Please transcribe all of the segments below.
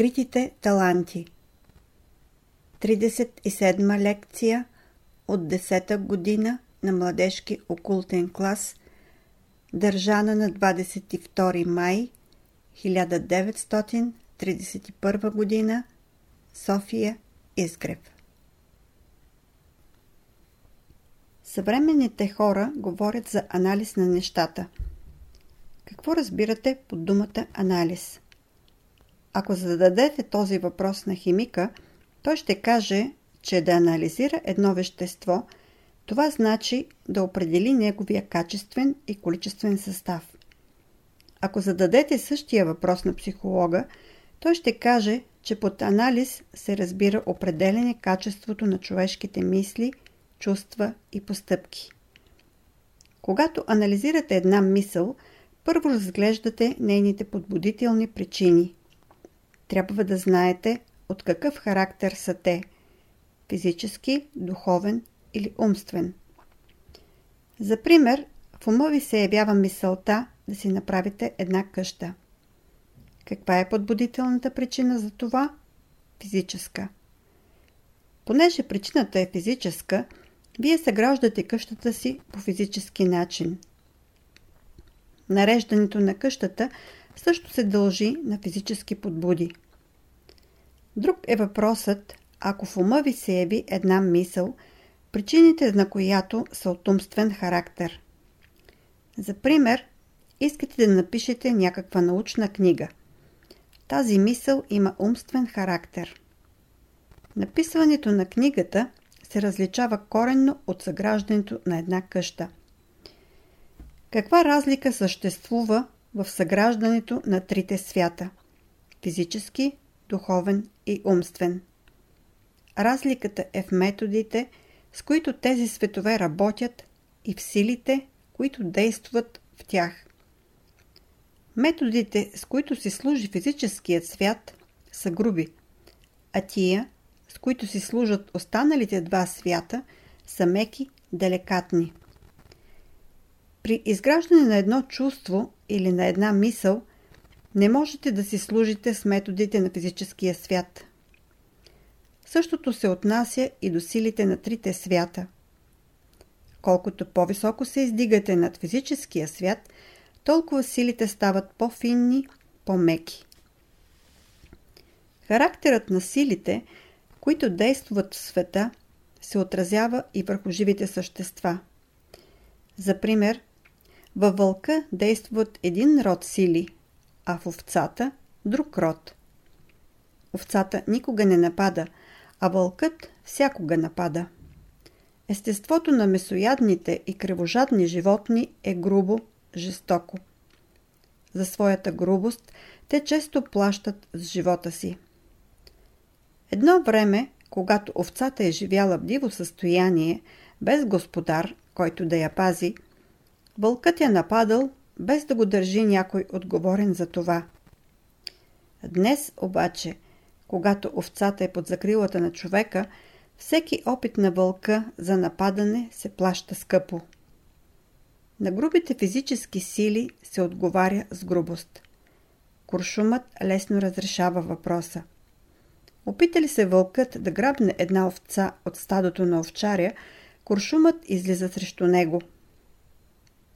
Скритите таланти 37 лекция от 10-та година на младежки окултен клас държана на 22 май 1931 година София Изгрев Съвременните хора говорят за анализ на нещата. Какво разбирате под думата анализ? Ако зададете този въпрос на химика, той ще каже, че да анализира едно вещество, това значи да определи неговия качествен и количествен състав. Ако зададете същия въпрос на психолога, той ще каже, че под анализ се разбира определене качеството на човешките мисли, чувства и постъпки. Когато анализирате една мисъл, първо разглеждате нейните подбудителни причини – трябва да знаете от какъв характер са те – физически, духовен или умствен. За пример, в ума ви се явява мисълта да си направите една къща. Каква е подбудителната причина за това? Физическа. Понеже причината е физическа, вие съграждате къщата си по физически начин. Нареждането на къщата – също се дължи на физически подбуди. Друг е въпросът, ако в ума ви се яви една мисъл, причините на която са от умствен характер. За пример, искате да напишете някаква научна книга. Тази мисъл има умствен характер. Написването на книгата се различава коренно от съграждането на една къща. Каква разлика съществува в съграждането на трите свята – физически, духовен и умствен. Разликата е в методите, с които тези светове работят и в силите, които действат в тях. Методите, с които си служи физическият свят, са груби, а тия, с които си служат останалите два свята, са меки, деликатни. При изграждане на едно чувство или на една мисъл, не можете да си служите с методите на физическия свят. Същото се отнася и до силите на трите свята. Колкото по-високо се издигате над физическия свят, толкова силите стават по-финни, по-меки. Характерът на силите, които действат в света, се отразява и върху живите същества. За пример, във вълка действат един род сили, а в овцата – друг род. Овцата никога не напада, а вълкът всякога напада. Естеството на месоядните и кръвожадни животни е грубо, жестоко. За своята грубост те често плащат с живота си. Едно време, когато овцата е живяла в диво състояние, без господар, който да я пази, Вълкът я нападал, без да го държи някой отговорен за това. Днес обаче, когато овцата е под закрилата на човека, всеки опит на вълка за нападане се плаща скъпо. На грубите физически сили се отговаря с грубост. Куршумът лесно разрешава въпроса. Опита ли се вълкът да грабне една овца от стадото на овчаря, куршумът излиза срещу него –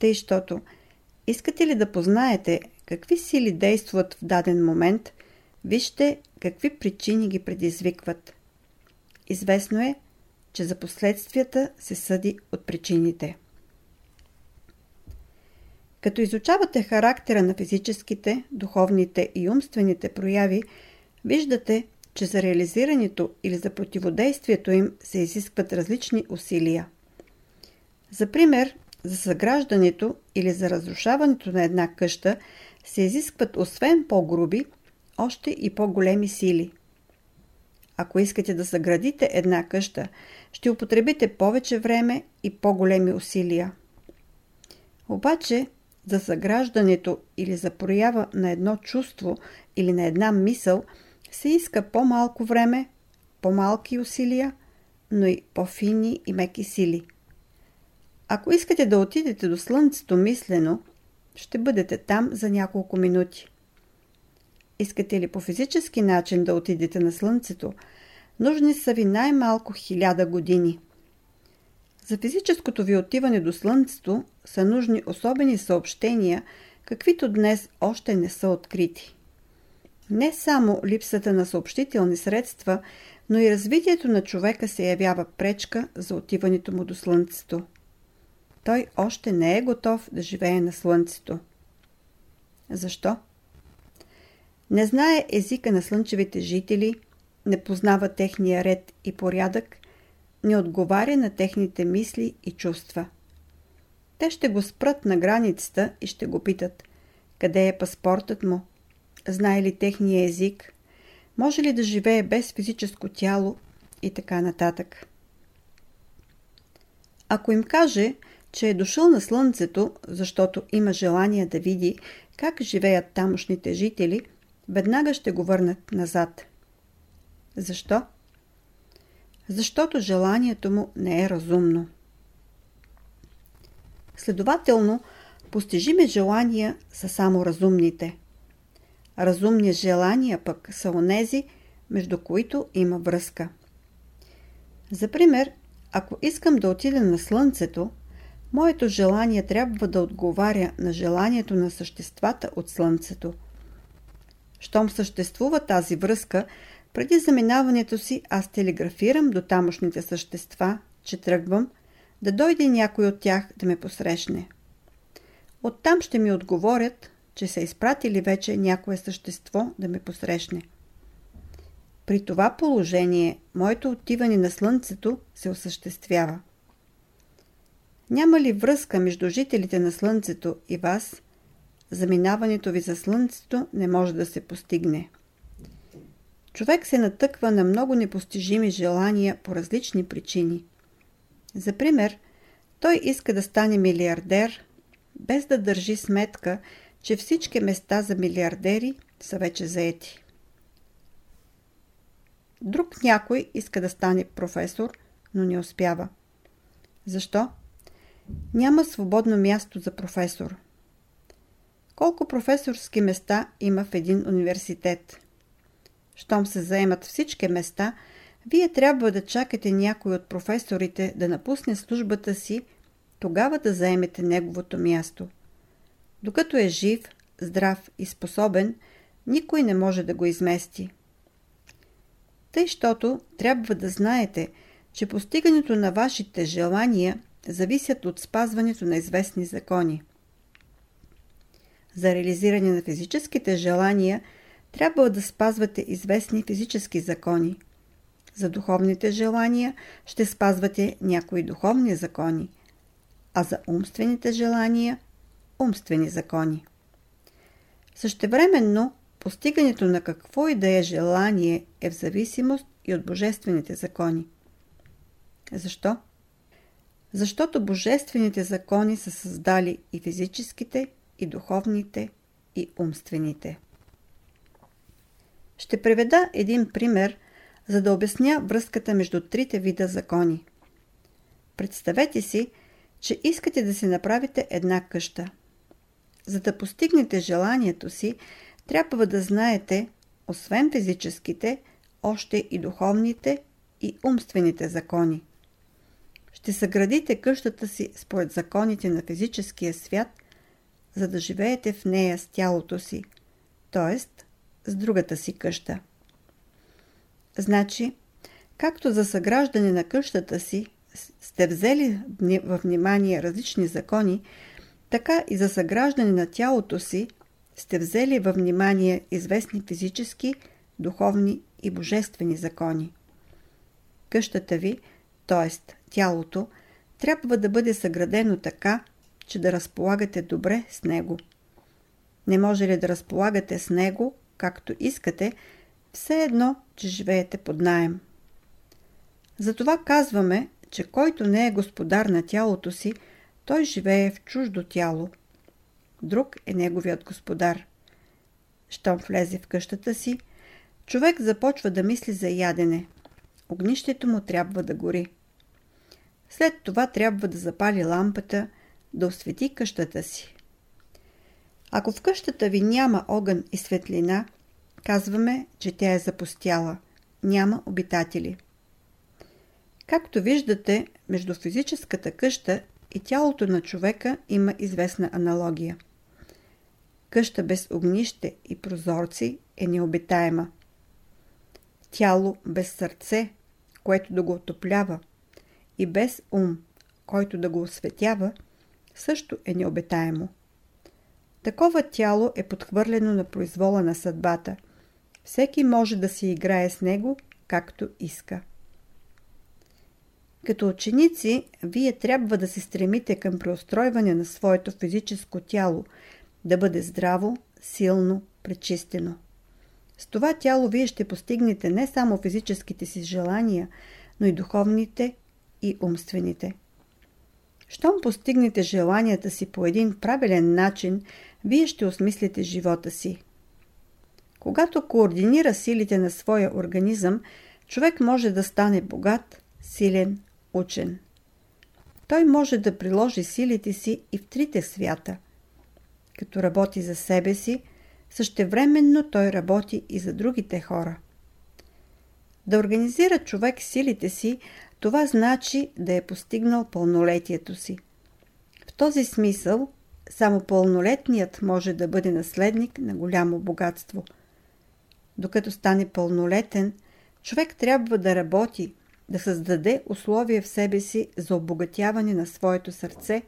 тъй, щото искате ли да познаете какви сили действат в даден момент, вижте какви причини ги предизвикват. Известно е, че за последствията се съди от причините. Като изучавате характера на физическите, духовните и умствените прояви, виждате, че за реализирането или за противодействието им се изискват различни усилия. За пример, за съграждането или за разрушаването на една къща се изискват освен по-груби, още и по-големи сили. Ако искате да съградите една къща, ще употребите повече време и по-големи усилия. Обаче, за съграждането или за проява на едно чувство или на една мисъл се иска по-малко време, по-малки усилия, но и по-фини и меки сили. Ако искате да отидете до Слънцето мислено, ще бъдете там за няколко минути. искате ли по физически начин да отидете на Слънцето, нужни са ви най-малко хиляда години. За физическото ви отиване до Слънцето са нужни особени съобщения, каквито днес още не са открити. Не само липсата на съобщителни средства, но и развитието на човека се явява пречка за отиването му до Слънцето. Той още не е готов да живее на Слънцето. Защо? Не знае езика на слънчевите жители, не познава техния ред и порядък, не отговаря на техните мисли и чувства. Те ще го спрат на границата и ще го питат къде е паспортът му, знае ли техния език, може ли да живее без физическо тяло и така нататък. Ако им каже, че е дошъл на Слънцето, защото има желание да види как живеят тамошните жители, веднага ще го върнат назад. Защо? Защото желанието му не е разумно. Следователно, постижими желания са само разумните. Разумни желания пък са онези, между които има връзка. За пример, ако искам да отида на Слънцето, моето желание трябва да отговаря на желанието на съществата от Слънцето. Щом съществува тази връзка, преди заминаването си аз телеграфирам до тамошните същества, че тръгвам, да дойде някой от тях да ме посрещне. Оттам ще ми отговорят, че са изпратили вече някое същество да ме посрещне. При това положение, моето отиване на Слънцето се осъществява. Няма ли връзка между жителите на Слънцето и вас, заминаването ви за Слънцето не може да се постигне. Човек се натъква на много непостижими желания по различни причини. За пример, той иска да стане милиардер, без да държи сметка, че всички места за милиардери са вече заети. Друг някой иска да стане професор, но не успява. Защо? Няма свободно място за професор. Колко професорски места има в един университет? Щом се заемат всички места, вие трябва да чакате някой от професорите да напусне службата си, тогава да заемете неговото място. Докато е жив, здрав и способен, никой не може да го измести. Тъй, щото трябва да знаете, че постигането на вашите желания зависят от спазването на известни закони. За реализиране на физическите желания трябва да спазвате известни физически закони. За духовните желания ще спазвате някои духовни закони, а за умствените желания – умствени закони. Същевременно, постигането на какво и да е желание е в зависимост и от божествените закони. Защо? Защото божествените закони са създали и физическите, и духовните, и умствените. Ще приведа един пример, за да обясня връзката между трите вида закони. Представете си, че искате да си направите една къща. За да постигнете желанието си, трябва да знаете, освен физическите, още и духовните и умствените закони. Ще съградите къщата си според законите на физическия свят, за да живеете в нея с тялото си, т.е. с другата си къща. Значи, както за съграждане на къщата си сте взели в внимание различни закони, така и за съграждане на тялото си сте взели във внимание известни физически, духовни и божествени закони. Къщата ви, т.е. тялото, трябва да бъде съградено така, че да разполагате добре с него. Не може ли да разполагате с него, както искате, все едно, че живеете под наем. Затова казваме, че който не е господар на тялото си, той живее в чуждо тяло. Друг е неговият господар. Щом влезе в къщата си, човек започва да мисли за ядене. Огнището му трябва да гори. След това трябва да запали лампата, да освети къщата си. Ако в къщата ви няма огън и светлина, казваме, че тя е запустяла. Няма обитатели. Както виждате, между физическата къща и тялото на човека има известна аналогия. Къща без огнище и прозорци е необитаема. Тяло без сърце, което да го отоплява, и без ум, който да го осветява, също е необитаемо. Такова тяло е подхвърлено на произвола на съдбата. Всеки може да си играе с него, както иска. Като ученици, вие трябва да се стремите към преустройване на своето физическо тяло, да бъде здраво, силно, пречистено. С това тяло вие ще постигнете не само физическите си желания, но и духовните и умствените. Щом постигнете желанията си по един правилен начин, вие ще осмислите живота си. Когато координира силите на своя организъм, човек може да стане богат, силен, учен. Той може да приложи силите си и в трите свята. Като работи за себе си, същевременно той работи и за другите хора. Да организира човек силите си, това значи да е постигнал пълнолетието си. В този смисъл, само пълнолетният може да бъде наследник на голямо богатство. Докато стане пълнолетен, човек трябва да работи, да създаде условия в себе си за обогатяване на своето сърце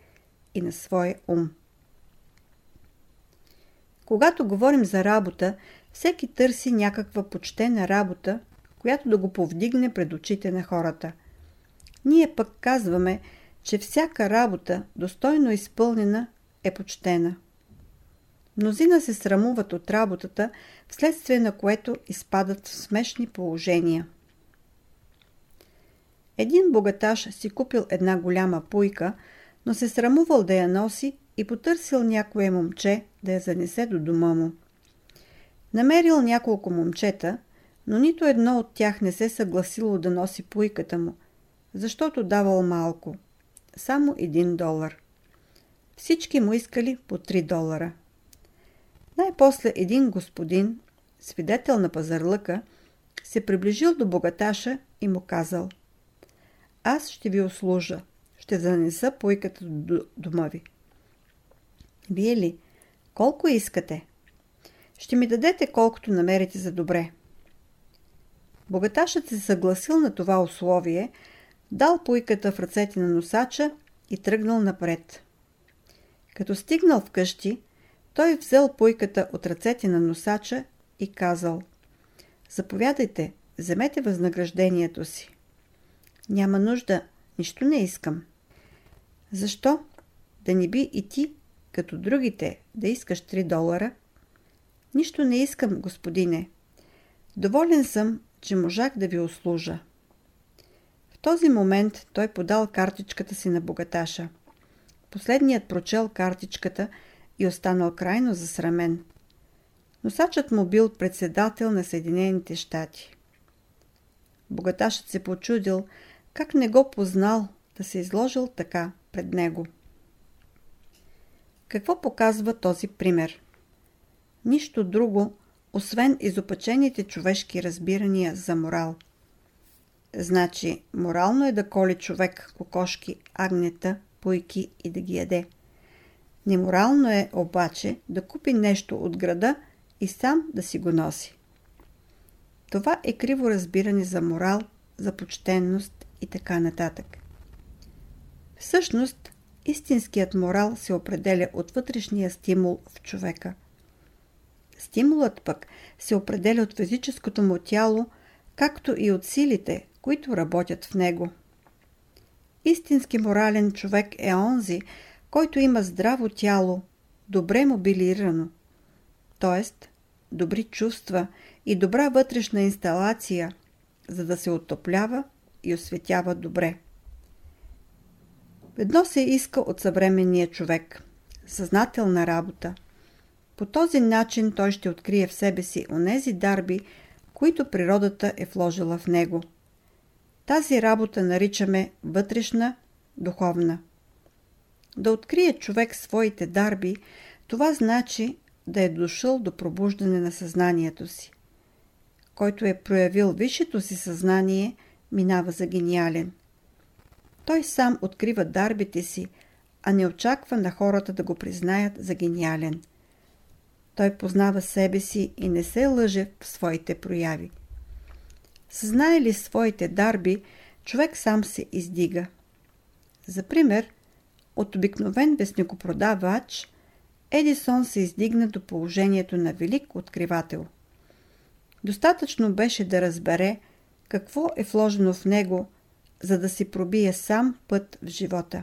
и на своя ум. Когато говорим за работа, всеки търси някаква почтена работа, която да го повдигне пред очите на хората. Ние пък казваме, че всяка работа, достойно изпълнена, е почтена. Мнозина се срамуват от работата, вследствие на което изпадат в смешни положения. Един богаташ си купил една голяма пуйка, но се срамувал да я носи и потърсил някое момче да я занесе до дома му. Намерил няколко момчета, но нито едно от тях не се съгласило да носи пуйката му, защото давал малко. Само един долар. Всички му искали по 3 долара. Най-после един господин, свидетел на пазарлъка, се приближил до богаташа и му казал Аз ще ви услужа, ще занеса пуйката до дома ви. Вие ли? Колко искате? Ще ми дадете колкото намерите за добре. Богаташът се съгласил на това условие, дал пуйката в ръцете на носача и тръгнал напред. Като стигнал вкъщи, той взел пуйката от ръцете на носача и казал Заповядайте, вземете възнаграждението си. Няма нужда, нищо не искам. Защо? Да не би и ти, като другите, да искаш 3 долара? Нищо не искам, господине. Доволен съм, че можах да ви услужа. В този момент той подал картичката си на богаташа. Последният прочел картичката и останал крайно засрамен. Носачът му бил председател на Съединените щати. Богаташът се почудил, как не го познал да се изложил така пред него. Какво показва този пример? Нищо друго, освен изопачените човешки разбирания за морал. Значи, морално е да коли човек кокошки, агнета, пуйки и да ги яде. Неморално е обаче да купи нещо от града и сам да си го носи. Това е криво разбиране за морал, за почтенност и така нататък. Всъщност, истинският морал се определя от вътрешния стимул в човека. Стимулът пък се определя от физическото му тяло, както и от силите, които работят в него. Истински морален човек е онзи, който има здраво тяло, добре мобилирано, т.е. добри чувства и добра вътрешна инсталация, за да се отоплява и осветява добре. Едно се иска от съвременния човек – съзнателна работа. По този начин той ще открие в себе си онези дарби, които природата е вложила в него. Тази работа наричаме вътрешна, духовна. Да открие човек своите дарби, това значи да е дошъл до пробуждане на съзнанието си. който е проявил висшето си съзнание, минава за гениален. Той сам открива дарбите си, а не очаква на хората да го признаят за гениален. Той познава себе си и не се лъже в своите прояви. Съзнае ли своите дарби, човек сам се издига. За пример, от обикновен вестникопродавач, Едисон се издигна до положението на велик откривател. Достатъчно беше да разбере какво е вложено в него, за да си пробие сам път в живота.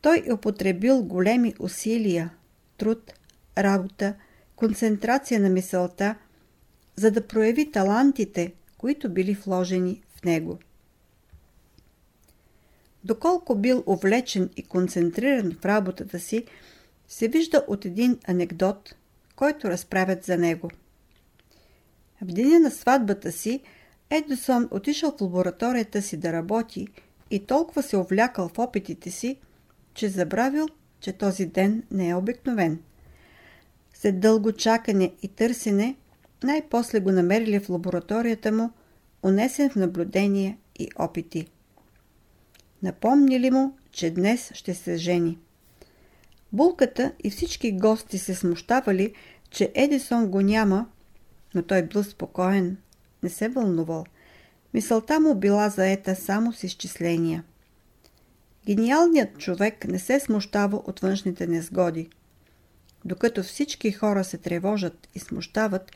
Той е употребил големи усилия, труд, работа, концентрация на мисълта, за да прояви талантите, които били вложени в него. Доколко бил увлечен и концентриран в работата си, се вижда от един анекдот, който разправят за него. В деня на сватбата си Едисон отишъл в лабораторията си да работи и толкова се увлякал в опитите си, че забравил, че този ден не е обикновен. След дълго чакане и търсене, най-после го намерили в лабораторията му, унесен в наблюдение и опити. Напомнили му, че днес ще се жени. Булката и всички гости се смущавали, че Едисон го няма, но той бил спокоен, не се вълнувал. Мисълта му била заета само с изчисления. Гениалният човек не се смущава от външните незгоди. Докато всички хора се тревожат и смущават,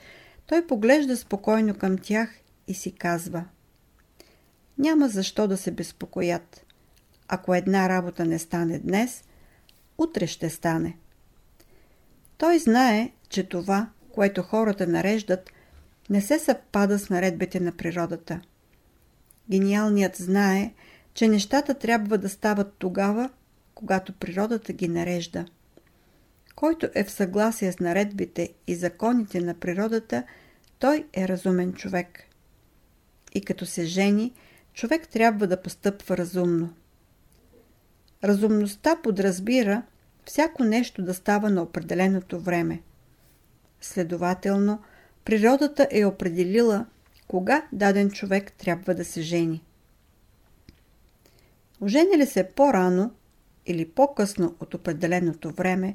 той поглежда спокойно към тях и си казва Няма защо да се безпокоят. Ако една работа не стане днес, утре ще стане. Той знае, че това, което хората нареждат, не се съвпада с наредбите на природата. Гениалният знае, че нещата трябва да стават тогава, когато природата ги нарежда. Който е в съгласие с наредбите и законите на природата, той е разумен човек. И като се жени, човек трябва да постъпва разумно. Разумността подразбира всяко нещо да става на определеното време. Следователно, природата е определила кога даден човек трябва да се жени. Ожени ли се по-рано или по-късно от определеното време,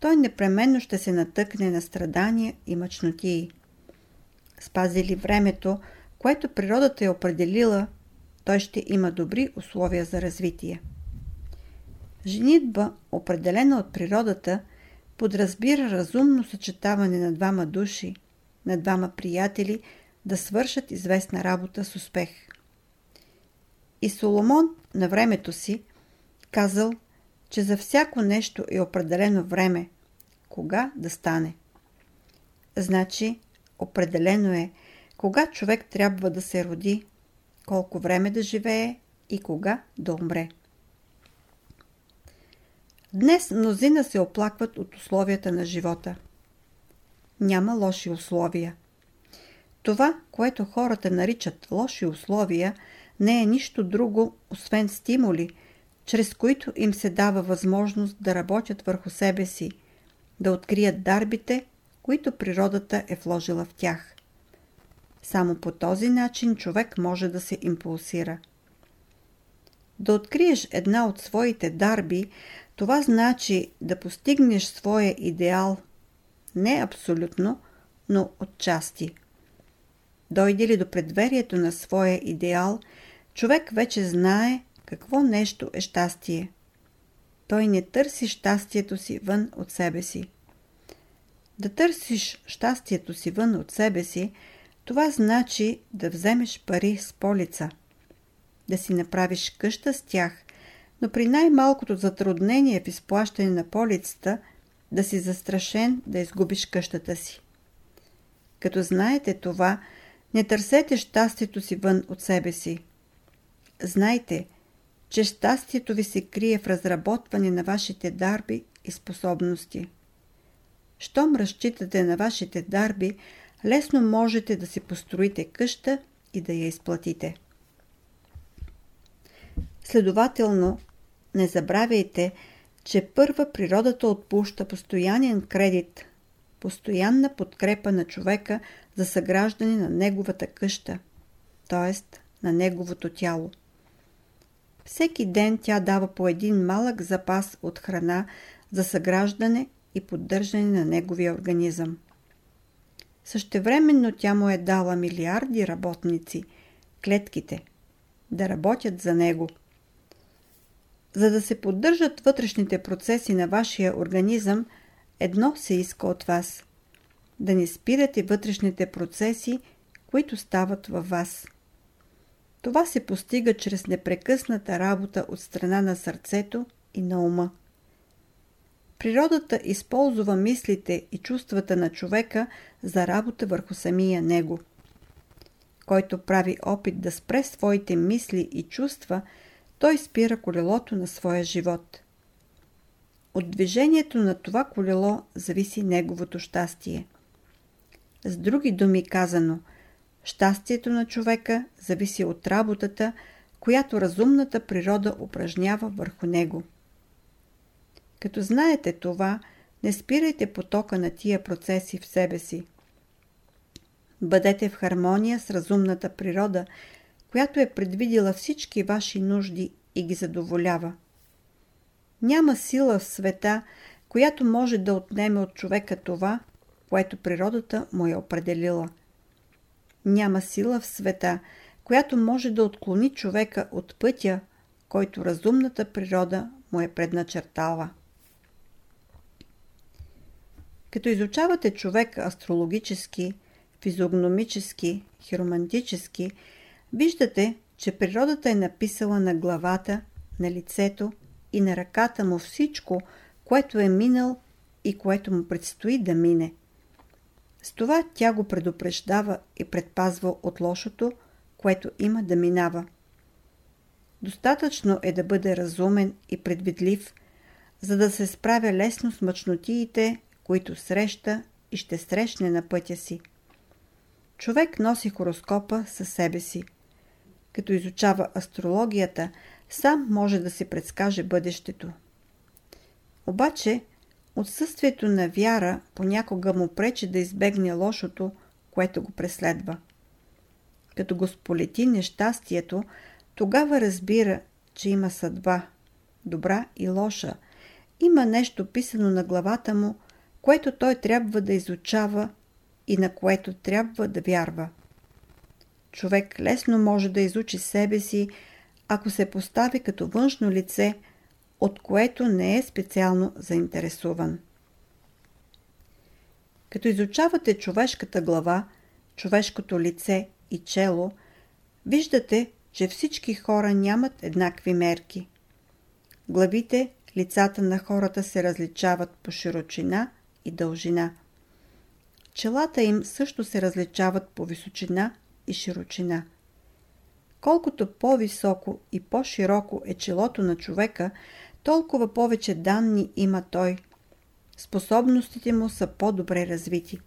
той непременно ще се натъкне на страдания и мъчнотии. Спази ли времето, което природата е определила, той ще има добри условия за развитие. Женитба, определена от природата, подразбира разумно съчетаване на двама души, на двама приятели да свършат известна работа с успех. И Соломон на времето си казал, че за всяко нещо е определено време, кога да стане. Значи, определено е, кога човек трябва да се роди, колко време да живее и кога да умре. Днес мнозина се оплакват от условията на живота. Няма лоши условия. Това, което хората наричат лоши условия, не е нищо друго, освен стимули, чрез които им се дава възможност да работят върху себе си, да открият дарбите, които природата е вложила в тях. Само по този начин човек може да се импулсира. Да откриеш една от своите дарби, това значи да постигнеш своя идеал не абсолютно, но отчасти. Дойде ли до предверието на своя идеал, човек вече знае какво нещо е щастие. Той не търси щастието си вън от себе си. Да търсиш щастието си вън от себе си, това значи да вземеш пари с полица. Да си направиш къща с тях, но при най-малкото затруднение в изплащане на полицата да си застрашен да изгубиш къщата си. Като знаете това, не търсете щастието си вън от себе си. Знайте, че щастието ви се крие в разработване на вашите дарби и способности. Щом разчитате на вашите дарби, лесно можете да си построите къща и да я изплатите. Следователно, не забравяйте, че първа природата отпуща постоянен кредит, постоянна подкрепа на човека за съграждане на неговата къща, т.е. на неговото тяло. Всеки ден тя дава по един малък запас от храна за съграждане и поддържане на неговия организъм. Същевременно тя му е дала милиарди работници, клетките, да работят за него. За да се поддържат вътрешните процеси на вашия организъм, едно се иска от вас – да не спирате вътрешните процеси, които стават във вас. Това се постига чрез непрекъсната работа от страна на сърцето и на ума. Природата използва мислите и чувствата на човека за работа върху самия него. Който прави опит да спре своите мисли и чувства, той спира колелото на своя живот. От движението на това колело зависи неговото щастие. С други думи казано, щастието на човека зависи от работата, която разумната природа упражнява върху него. Като знаете това, не спирайте потока на тия процеси в себе си. Бъдете в хармония с разумната природа, която е предвидила всички ваши нужди и ги задоволява. Няма сила в света, която може да отнеме от човека това, което природата му е определила. Няма сила в света, която може да отклони човека от пътя, който разумната природа му е предначертала. Като изучавате човек астрологически, физиогномически, хиромантически, виждате, че природата е написала на главата, на лицето и на ръката му всичко, което е минал и което му предстои да мине. С това тя го предупреждава и предпазва от лошото, което има да минава. Достатъчно е да бъде разумен и предвидлив, за да се справя лесно с мъчнотиите, които среща и ще срещне на пътя си. Човек носи хороскопа със себе си. Като изучава астрологията, сам може да се предскаже бъдещето. Обаче, отсъствието на вяра понякога му пречи да избегне лошото, което го преследва. Като го сполети нещастието, тогава разбира, че има съдба, добра и лоша. Има нещо писано на главата му, което той трябва да изучава и на което трябва да вярва. Човек лесно може да изучи себе си, ако се постави като външно лице, от което не е специално заинтересуван. Като изучавате човешката глава, човешкото лице и чело, виждате, че всички хора нямат еднакви мерки. Главите, лицата на хората се различават по широчина и дължина. Челата им също се различават по височина и широчина. Колкото по-високо и по-широко е челото на човека, толкова повече данни има той. Способностите му са по-добре развити.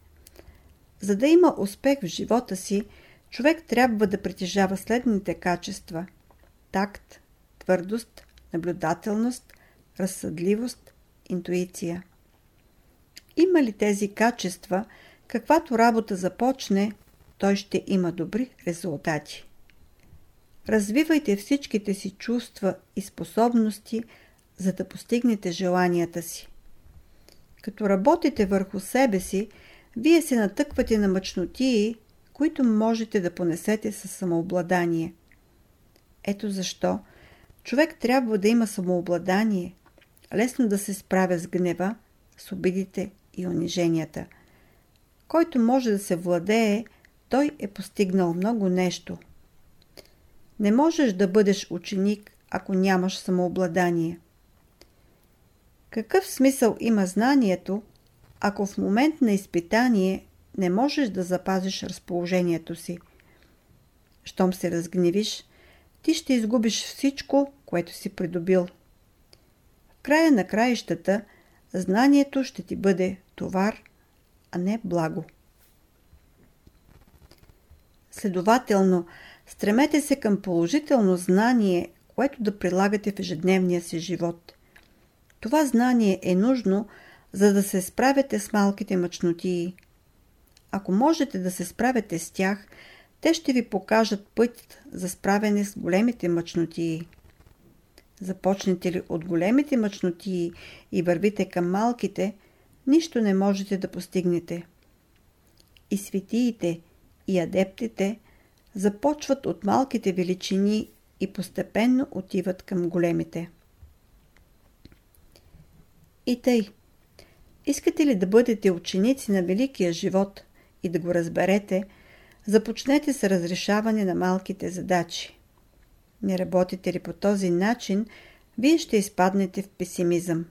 За да има успех в живота си, човек трябва да притежава следните качества – такт, твърдост, наблюдателност, разсъдливост, интуиция. Има ли тези качества, каквато работа започне, той ще има добри резултати. Развивайте всичките си чувства и способности, за да постигнете желанията си. Като работите върху себе си, вие се натъквате на мъчнотии, които можете да понесете със самообладание. Ето защо човек трябва да има самообладание, лесно да се справя с гнева, с обидите и униженията. Който може да се владее, той е постигнал много нещо. Не можеш да бъдеш ученик, ако нямаш самообладание. Какъв смисъл има знанието, ако в момент на изпитание не можеш да запазиш разположението си? Щом се разгневиш, ти ще изгубиш всичко, което си придобил. В края на краищата – знанието ще ти бъде товар, а не благо. Следователно, стремете се към положително знание, което да прилагате в ежедневния си живот. Това знание е нужно, за да се справяте с малките мъчнотии. Ако можете да се справяте с тях, те ще ви покажат път за справяне с големите мъчнотии. Започнете ли от големите мъчнотии и вървите към малките, нищо не можете да постигнете. И светиите, и адептите започват от малките величини и постепенно отиват към големите. И тъй. Искате ли да бъдете ученици на великия живот и да го разберете, започнете с разрешаване на малките задачи. Не работите ли по този начин, вие ще изпаднете в песимизъм.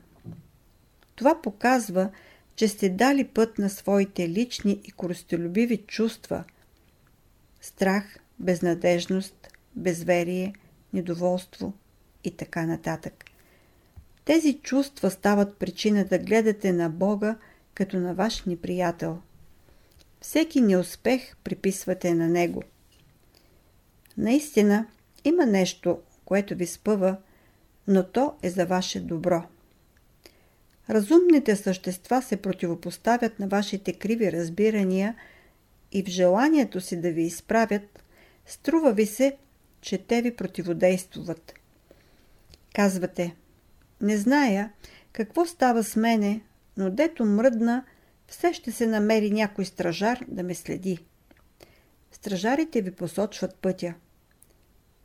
Това показва, че сте дали път на своите лични и користолюбиви чувства. Страх, безнадежност, безверие, недоволство и така нататък. Тези чувства стават причина да гледате на Бога като на ваш неприятел. Всеки неуспех приписвате на Него. Наистина, има нещо, което ви спъва, но то е за ваше добро. Разумните същества се противопоставят на вашите криви разбирания и в желанието си да ви изправят, струва ви се, че те ви противодействуват. Казвате, не зная какво става с мене, но дето мръдна, все ще се намери някой стражар да ме следи. Стражарите ви посочват пътя.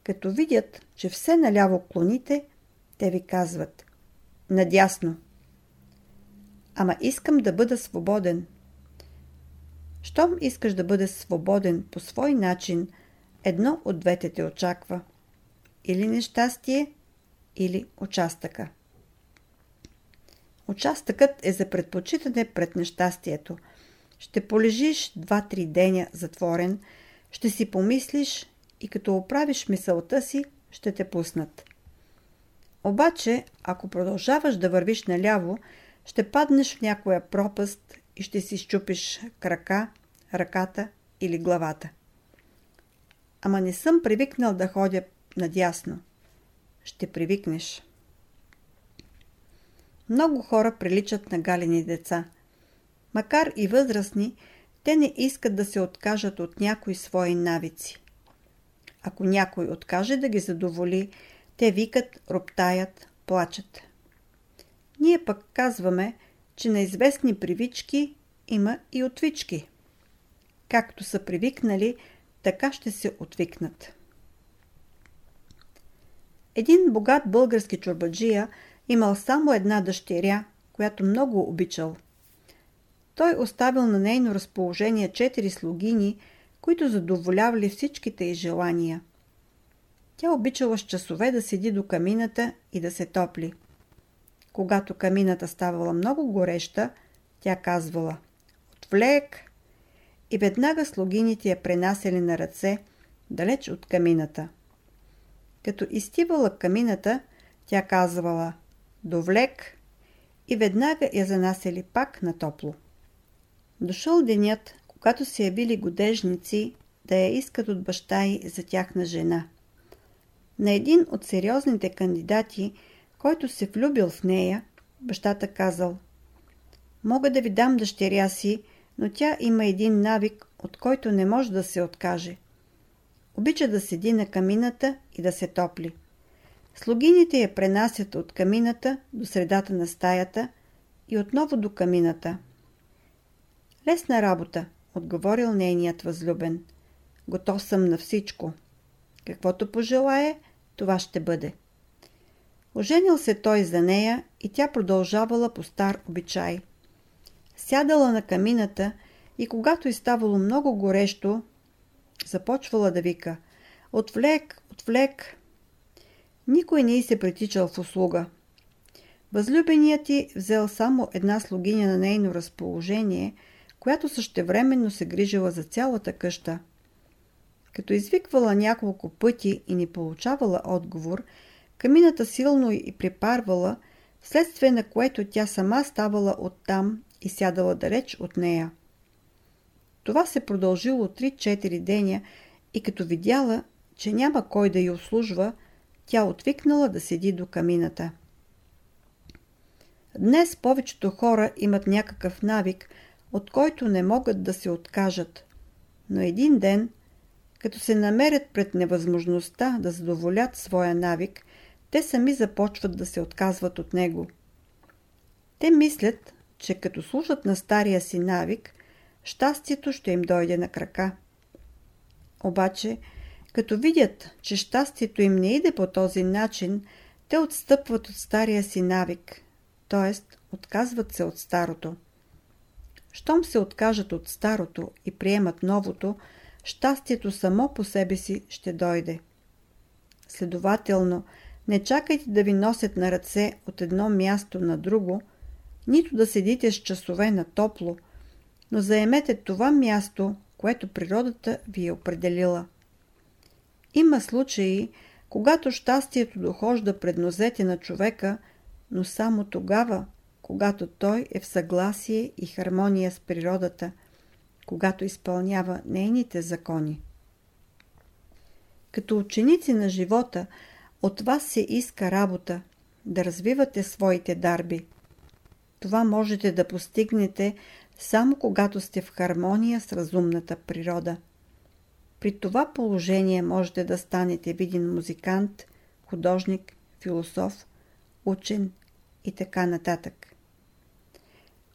Като видят, че все наляво клоните, те ви казват Надясно. Ама искам да бъда свободен. Щом искаш да бъдеш свободен по свой начин, едно от двете те очаква. Или нещастие, или участъка. Участъкът е за предпочитане пред нещастието. Ще полежиш 2-3 деня затворен, ще си помислиш и като оправиш мисълта си, ще те пуснат. Обаче, ако продължаваш да вървиш наляво, ще паднеш в някоя пропаст и ще си щупиш крака, ръката или главата. Ама не съм привикнал да ходя надясно. Ще привикнеш. Много хора приличат на галени деца. Макар и възрастни, те не искат да се откажат от някои свои навици. Ако някой откаже да ги задоволи, те викат, роптаят, плачат. Ние пък казваме, че на известни привички има и отвички. Както са привикнали, така ще се отвикнат. Един богат български чорбаджия имал само една дъщеря, която много обичал. Той оставил на нейно разположение четири слугини, които задоволявали всичките й желания. Тя обичала с часове да седи до камината и да се топли. Когато камината ставала много гореща, тя казвала «Отвлек!» и веднага слугините я пренасяли на ръце, далеч от камината. Като изтивала камината, тя казвала «Довлек!» и веднага я занасяли пак на топло. Дошъл денят, когато се явили годежници да я искат от баща й за тяхна жена. На един от сериозните кандидати, който се влюбил в нея, бащата казал Мога да ви дам дъщеря си, но тя има един навик, от който не може да се откаже. Обича да седи на камината и да се топли. Слугините я пренасят от камината до средата на стаята и отново до камината. Лесна работа, отговорил нейният възлюбен. Готов съм на всичко. Каквото пожелае, това ще бъде. Оженил се той за нея и тя продължавала по стар обичай. Сядала на камината и когато е ставало много горещо, започвала да вика «Отвлек, отвлек!» Никой не й се притичал в услуга. Възлюбеният ти взел само една слугиня на нейно разположение, която същевременно се грижила за цялата къща. Като извиквала няколко пъти и не получавала отговор, камината силно и припарвала, вследствие на което тя сама ставала оттам и сядала далеч от нея. Това се продължило 3-4 деня и като видяла, че няма кой да й услужва, тя отвикнала да седи до камината. Днес повечето хора имат някакъв навик, от който не могат да се откажат. Но един ден, като се намерят пред невъзможността да задоволят своя навик, те сами започват да се отказват от него. Те мислят, че като служат на стария си навик, щастието ще им дойде на крака. Обаче, като видят, че щастието им не иде по този начин, те отстъпват от стария си навик, т.е. отказват се от старото. Щом се откажат от старото и приемат новото, щастието само по себе си ще дойде. Следователно, не чакайте да ви носят на ръце от едно място на друго, нито да седите с часове на топло, но заемете това място, което природата ви е определила. Има случаи, когато щастието дохожда пред нозете на човека, но само тогава, когато той е в съгласие и хармония с природата, когато изпълнява нейните закони. Като ученици на живота, от вас се иска работа, да развивате своите дарби. Това можете да постигнете само когато сте в хармония с разумната природа. При това положение можете да станете виден музикант, художник, философ, учен и така нататък.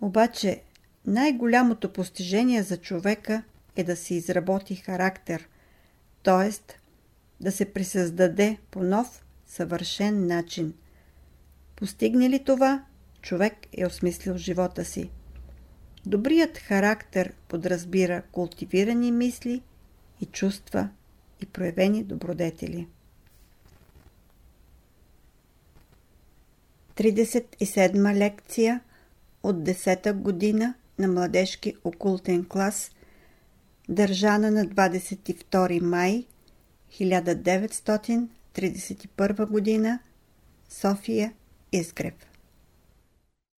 Обаче най-голямото постижение за човека е да се изработи характер, т.е. да се присъздаде по нов, съвършен начин. Постигне ли това, човек е осмислил живота си. Добрият характер подразбира култивирани мисли и чувства и проявени добродетели. 37 лекция от 10-та година на младежки окултен клас, държана на 22 май 1931 година, София, Изгрев.